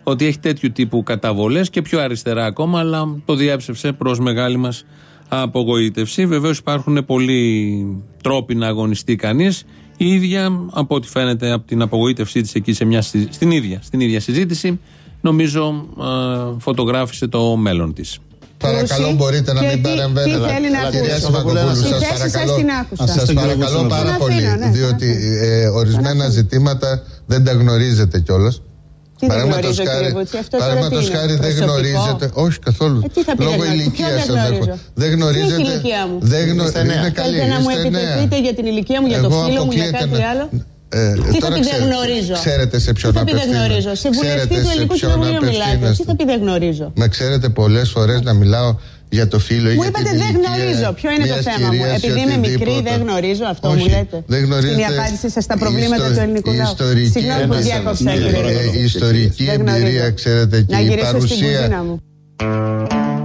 Ότι έχει τέτοιου τύπου καταβολές και πιο αριστερά ακόμα, αλλά το διέψευσε προς μεγάλη μας απογοήτευση. Βεβαίως υπάρχουν πολλοί τρόποι να αγωνιστεί κανείς. Η ίδια, από ό,τι φαίνεται από την απογοήτευσή της εκεί σε μια, συ- στην, ίδια, στην ίδια συζήτηση, νομίζω ε, φωτογράφησε το μέλλον της. Παρακαλώ, Ακούσει μπορείτε να και μην τι- παρεμβαίνετε. τι θέλει να ακούσει. Κυρία Τη Σιμακοπούλου, θέση σας σας παρακαλώ. την άκουσα. Σας Στον κύριο παρακαλώ Βούτσο, πάρα να πολύ. αφήνω, ναι, Διότι ε, ορισμένα ζητήματα δεν τα γνωρίζετε κιόλας. Τι δεν γνωρίζω, κύριε Βούτση, αυτό τώρα τι Παραδείγματο είναι, χάρη δεν προσωπικό; γνωρίζετε. Όχι καθόλου. Ε, τι θα πει Λόγω δεν γνωρίζω. ηλικίας Ποιο δεν σα έχω. γνωρίζω. Δεν Ποια γνωρίζετε. είναι η ηλικία μου; Δεν γνωρίζετε. Είναι καλή. Θέλετε να μου είστε νέα. επιτεθείτε για την ηλικία μου, για το Εγώ φίλο μου, για αποκλείεται κάτι να- άλλο; Ε, Τι θα τώρα πει δεν ξέρετε- γνωρίζω. Ξέρετε σε ποιον Τι θα πει δεν απευθύνεστε. γνωρίζω. Σε βουλευτή Ξέρετε του σε Ελληνικού ποιον Κοινοβουλίου μιλάτε. Τι απευθύνεστε. θα πει δεν γνωρίζω. Με ξέρετε πολλές φορές να μιλάω για το φίλο ή Μου για είπατε την δεν ηλικία γνωρίζω. Ποιο είναι το μιας θέμα μου; κυρίας ή Επειδή είμαι μικρή, οτιδήποτε. δεν γνωρίζω αυτό Όχι, μου λέτε. Δεν γνωρίζετε. Είναι η απάντηση σας στα προβλήματα η του ελληνικού η λαού. ιστορική- Συγγνώμη που Ένας- διάκοψα, ε, κύριε. ε, Η ιστορική Δεν γνωρίζω. εμπειρία, ξέρετε, και Να η γυρίσω στην παρουσία. κουζίνα μου.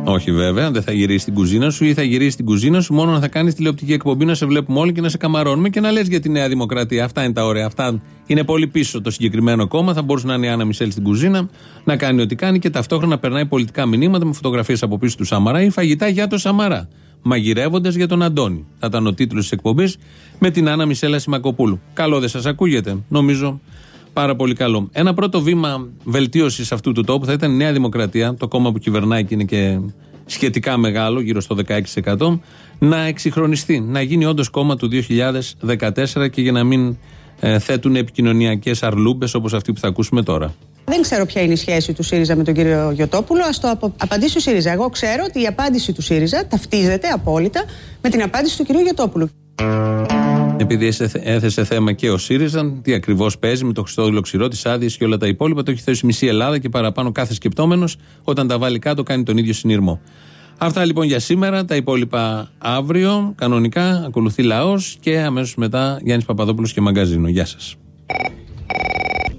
Όχι βέβαια, δεν θα γυρίσει στην κουζίνα σου ή θα γυρίσει στην κουζίνα σου μόνο να θα κάνεις τηλεοπτική εκπομπή, να σε βλέπουμε όλοι και να σε καμαρώνουμε και να λες για τη Νέα Δημοκρατία. Αυτά είναι τα ωραία. Αυτά είναι πολύ πίσω το συγκεκριμένο κόμμα. Θα μπορούσε να είναι η Άννα Μισελ στην κουζίνα, να κάνει ό,τι κάνει και ταυτόχρονα να περνάει πολιτικά μηνύματα με φωτογραφίες από πίσω του Σαμαρά ή φαγητά για το Σαμαρά. Μαγειρεύοντας για τον Αντώνη. Θα ήταν ο τίτλος της εκπομπής με την Άννα Μισέλα Σιμακοπούλου. Καλό δεν σας ακούγεται. Νομίζω Πάρα πολύ καλό. Ένα πρώτο βήμα βελτίωσης αυτού του τόπου θα ήταν η Νέα Δημοκρατία, το κόμμα που κυβερνάει και είναι και σχετικά μεγάλο, γύρω στο 16%, να εξυγχρονιστεί, να γίνει όντως κόμμα του 2014 και για να μην ε, θέτουν επικοινωνιακές αρλούμπες όπως αυτή που θα ακούσουμε τώρα. Δεν ξέρω ποια είναι η σχέση του ΣΥΡΙΖΑ με τον κύριο Γιωτόπουλο. Α το απο- απαντήσει ο ΣΥΡΙΖΑ. Εγώ ξέρω ότι η απάντηση του ΣΥΡΙΖΑ ταυτίζεται απόλυτα με την απάντηση του κυρίου Γιωτόπουλου. Επειδή έσε- έθεσε θέμα και ο ΣΥΡΙΖΑ, τι ακριβώς παίζει με το Χριστόδουλο Ξηρό, τις άδειες και όλα τα υπόλοιπα, το έχει θέσει μισή Ελλάδα και παραπάνω κάθε σκεπτόμενος, όταν τα βάλει κάτω κάνει τον ίδιο συνειρμό. Αυτά λοιπόν για σήμερα. Τα υπόλοιπα αύριο. Κανονικά ακολουθεί λαός και αμέσως μετά Γιάννης Παπαδόπουλος και μαγκαζίνο. Γεια σας.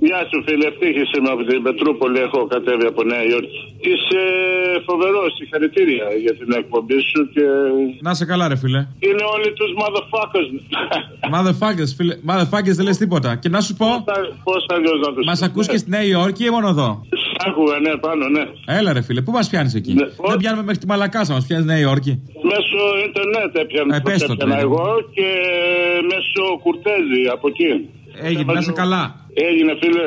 Γεια σου φίλε, ευτύχης είμαι από την Πετρούπολη, έχω κατέβει από Νέα Υόρκη. Είσαι φοβερός, συγχαρητήρια για την εκπομπή σου και Να σε καλά, ρε φίλε. είναι όλοι τους motherfuckers. Motherfuckers, φίλε. Motherfuckers δεν λες τίποτα. Και να σου πω. Πώς αλλιώς να τους Μας ακούς και στη Νέα Υόρκη ή μόνο εδώ; Άκουγα, ναι, πάνω, ναι. Έλα, ρε φίλε, πού μας πιάνεις εκεί; Δεν πιάνουμε μέχρι τη Μαλακάσα, μας πιάνεις Νέα Υόρκη. Μέσω ίντερνετ έπιανα, Ε, πες το έπιανα τώρα. εγώ και μέσω κουρτέζι από εκεί. Έγινε, να είσαι καλά. Έγινε φίλε.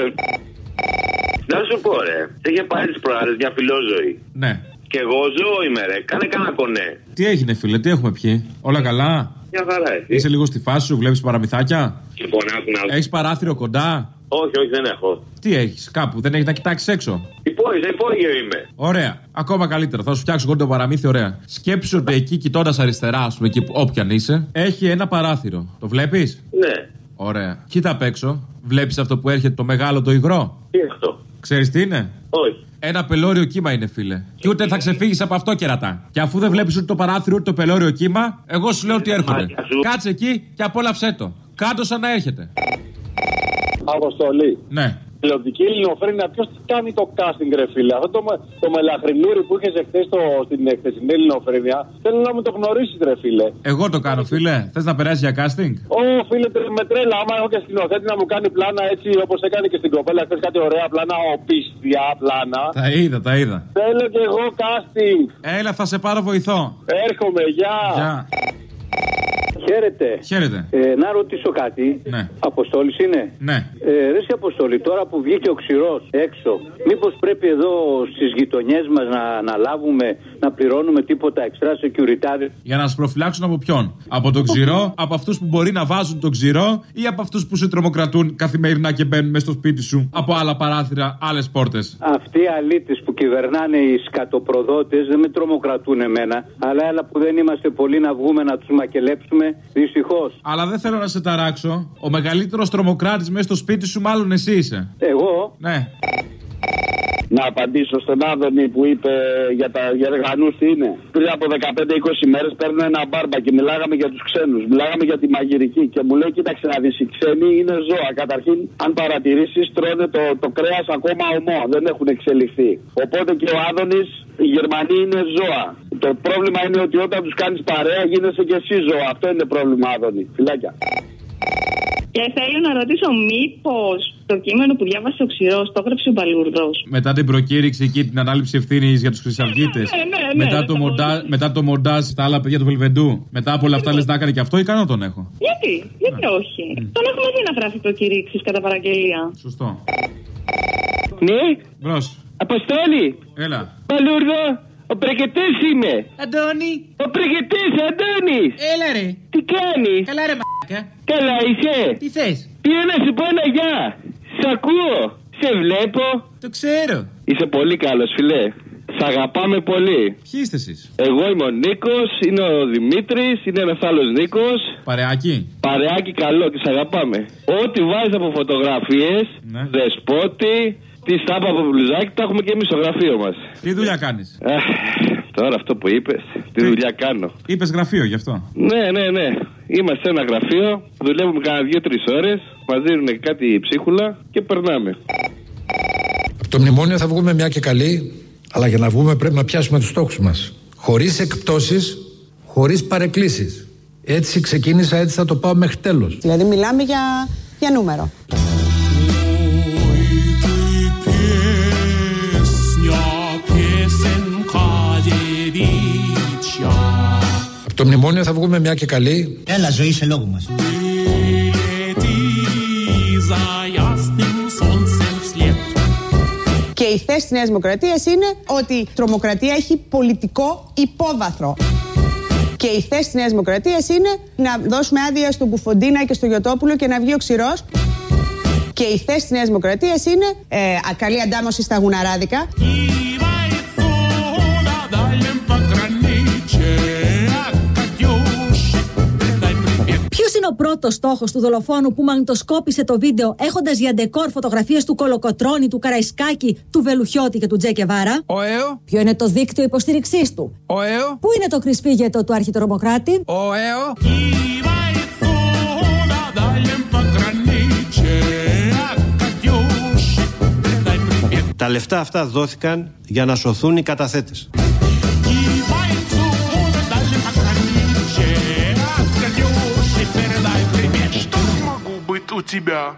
Να σου πω, ρε. Σε είχε πάρει τις προάλλες μια φιλόζωη. Ναι. Και εγώ ζώο είμαι, ρε. Κάνε κανένα κονέ. Τι έγινε, φίλε, τι έχουμε πιει; Όλα καλά; Μια χαρά, εσύ. Είσαι λίγο στη φάση σου, βλέπεις παραμυθάκια; Λοιπόν, άκου να Έχεις παράθυρο κοντά; Όχι, όχι, δεν έχω. Τι έχεις, κάπου, δεν έχεις να κοιτάξεις έξω; Υπόγειο, υπόγειο είμαι. Ωραία. Ακόμα καλύτερα. Θα σου φτιάξω εγώ το παραμύθι, ωραία. Σκέψου ότι εκεί κοιτώντας αριστερά, ας πούμε, εκεί που- όποιαν είσαι, έχει ένα παράθυρο. Το βλέπεις; Ναι. Ωραία. Κοίτα απ' έξω. Βλέπεις αυτό που έρχεται το μεγάλο το υγρό; Τι είναι αυτό; Ξέρεις τι είναι; Όχι. Ένα πελώριο κύμα είναι, φίλε. Και ούτε θα ξεφύγεις από αυτό κερατά. Και αφού δεν βλέπεις ούτε το παράθυρο ούτε το πελώριο κύμα, εγώ σου λέω ότι έρχονται. Κάτσε εκεί και απόλαυσέ το. Κάτω σαν να έρχεται. Αποστολή. Ναι. Τηλεοπτική ελληνοφρένεια, ποιος κάνει το casting, ρε φίλε. Αυτό το, με- το μελαχρινούρι που είχες εχθές στην χθεσινή ελληνοφρένεια, θέλω να μου το γνωρίσεις, ρε φίλε. Εγώ το κάνω, φίλε. Θες να περάσει για casting; Ω, φίλε, τρε- με τρέλα. Άμα έχω και σκηνοθέτη να μου κάνει πλάνα έτσι όπως έκανε και στην κοπέλα χθες κάτι ωραία πλάνα, οπίστια πλάνα. Τα είδα, τα είδα. Θέλω κι εγώ casting. Έλα, θα σε πάρω βοηθό. Έρχομαι, γεια. Γεια. Χαίρετε. Χαίρετε. Ε, να ρωτήσω κάτι. Ναι. Αποστόλης είναι; Ναι. Ε, ρε σε αποστολή, τώρα που βγήκε ο ξηρός έξω, μήπως πρέπει εδώ στις γειτονιές μας να, να λάβουμε, να πληρώνουμε τίποτα εξτρά security; Για να σας προφυλάξουν από ποιον; Από τον ξηρό, από αυτούς που μπορεί να βάζουν τον ξηρό ή από αυτούς που σε τρομοκρατούν καθημερινά και μπαίνουν μέσα στο σπίτι σου από άλλα παράθυρα, άλλες πόρτες; Αυτοί οι αλήτες που κυβερνάνε οι σκατοπροδότες δεν με τρομοκρατούν εμένα. Αλλά έλα που δεν είμαστε πολλοί να βγούμε να τους μακελέψουμε. Δυστυχώς. Αλλά δεν θέλω να σε ταράξω. Ο μεγαλύτερος τρομοκράτης μέσα στο σπίτι σου, μάλλον εσύ είσαι. Εγώ; Ναι. Να απαντήσω στον Άδωνη που είπε για τα γεργανού τι είναι. Πριν από 15-20 μέρες παίρνω ένα μπάρμπα και μιλάγαμε για τους ξένους. Μιλάγαμε για τη μαγειρική και μου λέει: Κοίταξε να δεις, οι ξένοι είναι ζώα. Καταρχήν, αν παρατηρήσεις, τρώνε το, το κρέας ακόμα ομό. Δεν έχουν εξελιχθεί. Οπότε και ο Άδωνης, οι Γερμανοί είναι ζώα. Το πρόβλημα είναι ότι όταν τους κάνεις παρέα γίνεσαι και εσύ ζώα. Αυτό είναι πρόβλημα, Άδωνη. Φυλάκια. Και θέλω να ρωτήσω, μήπως το κείμενο που διάβασε ο Ξηρός το έγραψε ο Μπαλούρδος; Μετά την προκήρυξη εκεί, την ανάληψη ευθύνης για τους Χρυσαυγίτες. ναι, ναι, μετά, ναι, το το μοντά, μετά το μοντάζ στα άλλα παιδιά του Βελβεντού. Μετά από όλα αυτά λες να έκανε και αυτό ή κανένα τον έχω. Γιατί, γιατί όχι. Τον έχουμε δει να γράφει προκηρύξει κατά παραγγελία. Σωστό. Ναι, Μπρος. Αποστόλη. Έλα. Παλούρδο, ο πρεκετέ είμαι. Αντώνη. Ο πρεκετέ, Αντώνης. Έλα ρε. Τι κάνεις; Καλά ρε μαλάκα. Καλά είσαι. Τι θες; Πήρα να σου πω ένα γεια. Σ' ακούω. Σε βλέπω. Το ξέρω. Είσαι πολύ καλός, φιλέ. Σ' αγαπάμε πολύ. Ποιοι είστε εσείς; Εγώ είμαι ο Νίκος, είναι ο Δημήτρης, είναι ένας άλλος Νίκος. Παρεάκι; Παρεάκι καλό και σ' αγαπάμε. Ό,τι βάζεις από φωτογραφίες, Ναι. δεσπότη, τη στάπα από μπλουζάκι, τα έχουμε και εμείς στο γραφείο μας. Τι δουλειά κάνεις; Τώρα αυτό που είπες, τι; δουλειά κάνω. Είπες γραφείο γι' αυτό; Ναι, ναι, ναι. Είμαστε σε ένα γραφείο, δουλεύουμε κάνα δύο-τρεις ώρες, μας δίνουν κάτι ψίχουλα και περνάμε. Από το μνημόνιο θα βγούμε μια και καλή, αλλά για να βγούμε πρέπει να πιάσουμε τους στόχους μας. Χωρίς εκπτώσεις, χωρίς παρεκκλήσεις. Έτσι ξεκίνησα, έτσι θα το πάω μέχρι τέλος. Δηλαδή μιλάμε για, για νούμερο. Το μνημόνιο θα βγούμε μια και καλή. Έλα ζωή σε λόγο μας. Και η θέση της Νέας Δημοκρατίας είναι ότι η τρομοκρατία έχει πολιτικό υπόβαθρο. Και η θέση της Νέας Δημοκρατίας είναι να δώσουμε άδεια στον Κουφοντίνα και στο Γιωτόπουλο και να βγει ο ξηρός. Και η θέση της Νέας Δημοκρατίας είναι ε, καλή αντάμωση στα γουναράδικα. Είναι ο πρώτος στόχος του δολοφόνου που μαγνητοσκόπησε το βίντεο έχοντας για ντεκόρ φωτογραφίες του Κολοκοτρόνη, του Καραϊσκάκη, του Βελουχιώτη και του Τζέκε Βάρα. Ο ΕΟ. Ποιο είναι το δίκτυο υποστήριξής του; Ο ΕΟ. Πού είναι το κρυσφύγετο του αρχιτρομοκράτη; Ο ΕΟ. Τα λεφτά αυτά δόθηκαν για να σωθούν οι καταθέτες. Тебя.